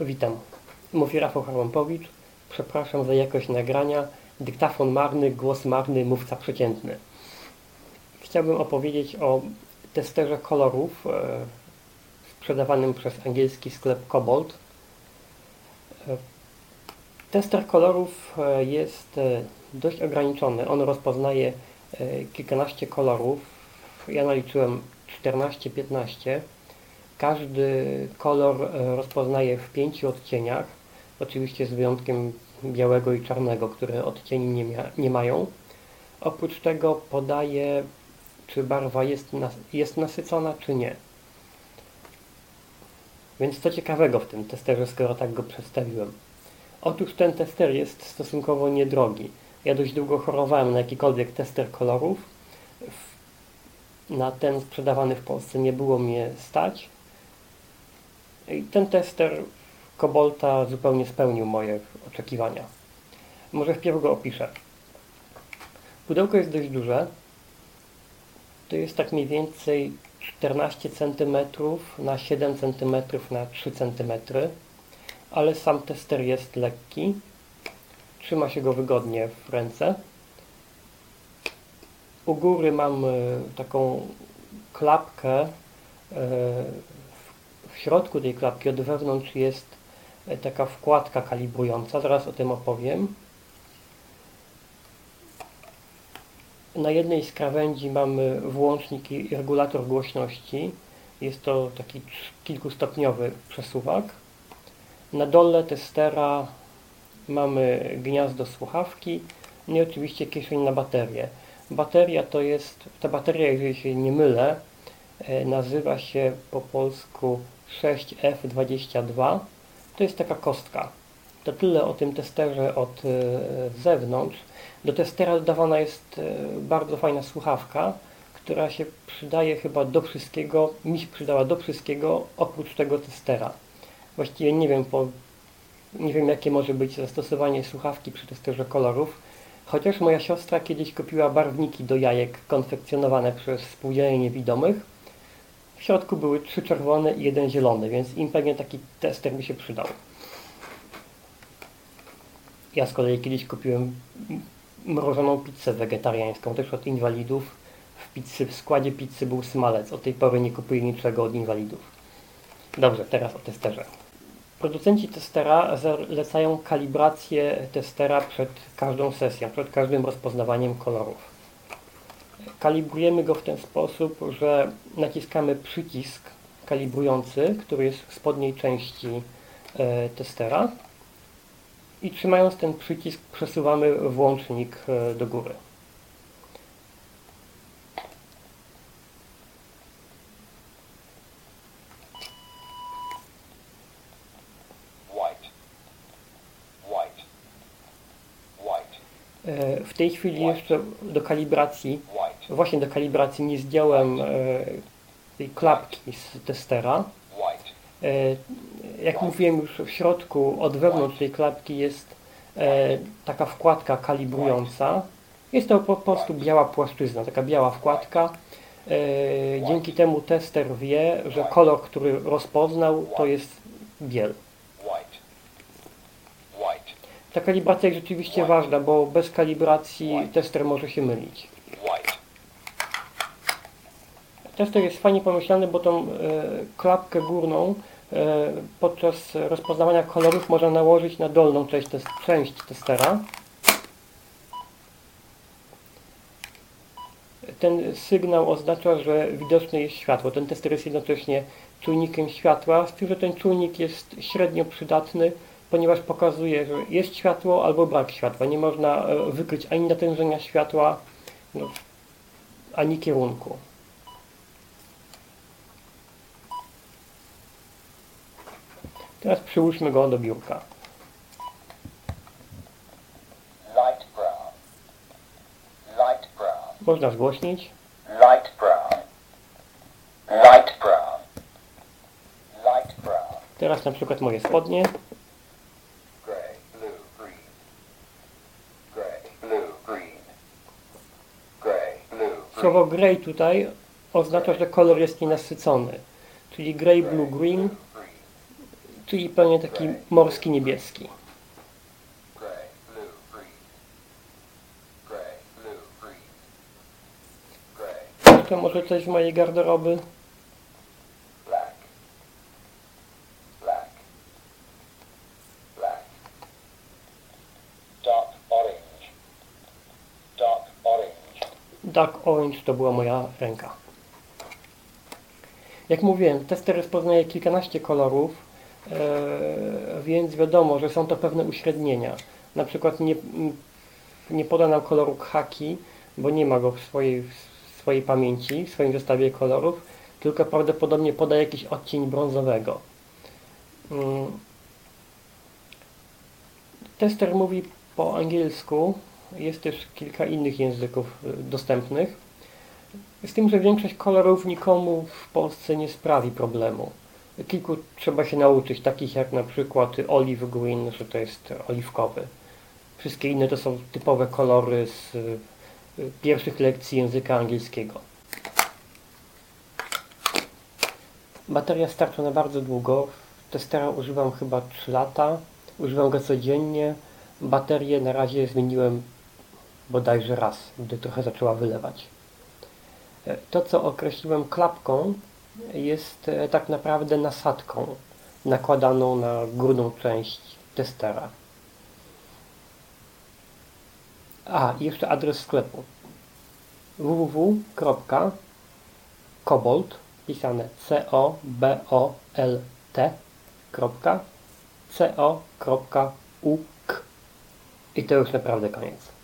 Witam. Mówi Rafał Harłampowicz. Przepraszam za jakość nagrania. Dyktafon marny, głos marny, mówca przeciętny. Chciałbym opowiedzieć o testerze kolorów e, sprzedawanym przez angielski sklep Cobalt. E, tester kolorów e, jest dość ograniczony. On rozpoznaje kilkanaście kolorów. Ja naliczyłem 14-15. Każdy kolor e, rozpoznaje w pięciu odcieniach, oczywiście z wyjątkiem białego i czarnego, które odcieni nie, nie mają. Oprócz tego podaje, czy barwa jest, nas- jest nasycona, czy nie. Więc co ciekawego w tym testerze, skoro tak go przedstawiłem? Otóż ten tester jest stosunkowo niedrogi. Ja dość długo chorowałem na jakikolwiek tester kolorów. Na ten sprzedawany w Polsce nie było mnie stać. I ten tester Kobolta zupełnie spełnił moje oczekiwania. Może wpierw go opiszę. Pudełko jest dość duże. To jest tak mniej więcej 14 cm na 7 cm na 3 cm, ale sam tester jest lekki. Trzyma się go wygodnie w ręce. U góry mam e, taką klapkę. W środku tej klapki od wewnątrz jest e, taka wkładka kalibrująca. Zaraz o tym opowiem. Na jednej z krawędzi mamy włącznik i regulator głośności. Jest to taki kilkustopniowy przesuwak. Na dole testera mamy gniazdo słuchawki no i oczywiście kieszeń na baterię. Bateria to jest, ta bateria, jeżeli się nie mylę, nazywa się po polsku 6F22. To jest taka kostka. To tyle o tym testerze od e, zewnątrz. Do testera dodawana jest e, bardzo fajna słuchawka, która się przydaje chyba do wszystkiego, mi się przydała do wszystkiego oprócz tego testera. Właściwie nie wiem, po, nie wiem jakie może być zastosowanie słuchawki przy testerze kolorów, chociaż moja siostra kiedyś kupiła barwniki do jajek konfekcjonowane przez Spółdzielnię Niewidomych. W środku były trzy czerwone i jeden zielony, więc im pewnie taki tester by się przydał. Ja z kolei kiedyś kupiłem mrożoną pizzę wegetariańską, też od inwalidów. W, pizzy, w składzie pizzy był smalec. Od tej pory nie kupuję niczego od inwalidów. Dobrze, teraz o testerze. Producenci testera zalecają kalibrację testera przed każdą sesją, przed każdym rozpoznawaniem kolorów. Kalibrujemy go w ten sposób, że naciskamy przycisk kalibrujący, który jest w spodniej części e, testera. I trzymając ten przycisk przesuwamy włącznik e, do góry. E, W tej chwili jeszcze do kalibracji, właśnie do kalibracji nie zdjąłem e, tej klapki z testera. E, Jak mówiłem już w środku, od wewnątrz tej klapki jest e, taka wkładka kalibrująca. Jest to po prostu biała płaszczyzna, taka biała wkładka. Dzięki temu tester wie, że kolor, który rozpoznał, to jest biel. Ta kalibracja jest rzeczywiście ważna, bo bez kalibracji tester może się mylić. Tester jest fajnie pomyślany, bo tą e, klapkę górną e, podczas rozpoznawania kolorów można nałożyć na dolną część, część testera. Ten sygnał oznacza, że widoczne jest światło. Ten tester jest jednocześnie czujnikiem światła, z tym, że ten czujnik jest średnio przydatny, ponieważ pokazuje, że jest światło albo brak światła. Nie można e, wykryć ani natężenia światła, no, ani kierunku. Teraz przyłóżmy go do biurka. light brown, light brown, Można zgłośnić. light brown, light brown, light brown, Teraz na przykład moje spodnie. gray, blue, green, gray, blue, green, gray, blue, green, Słowo grey tutaj oznacza, że kolor jest nienasycony. Czyli grey, blue, green. green, czyli pewnie taki morski niebieski. To może coś z mojej garderoby? Dark orange. To była moja ręka. Jak mówiłem, tester rozpoznaje kilkanaście kolorów, więc wiadomo, że są to pewne uśrednienia. Na przykład nie, nie poda nam koloru khaki, bo nie ma go w swojej, w swojej pamięci, w swoim zestawie kolorów, tylko prawdopodobnie poda jakiś odcień brązowego. Mm. Tester mówi po angielsku, jest też kilka innych języków y, dostępnych. Z tym, że większość kolorów nikomu w Polsce nie sprawi problemu. Kilku trzeba się nauczyć, takich jak na przykład olive green, że to jest oliwkowy. Wszystkie inne to są typowe kolory z y, pierwszych lekcji języka angielskiego. Bateria starcza na bardzo długo. Testera używam chyba 3 lata. Używam go codziennie. Baterię na razie zmieniłem bodajże raz, gdy trochę zaczęła wylewać. E, To, co określiłem klapką, jest e, tak naprawdę nasadką nakładaną na górną część testera. A, jeszcze adres sklepu www.kobolt pisane c-o-b-o-l-t kropka c-o.uk i to już naprawdę koniec.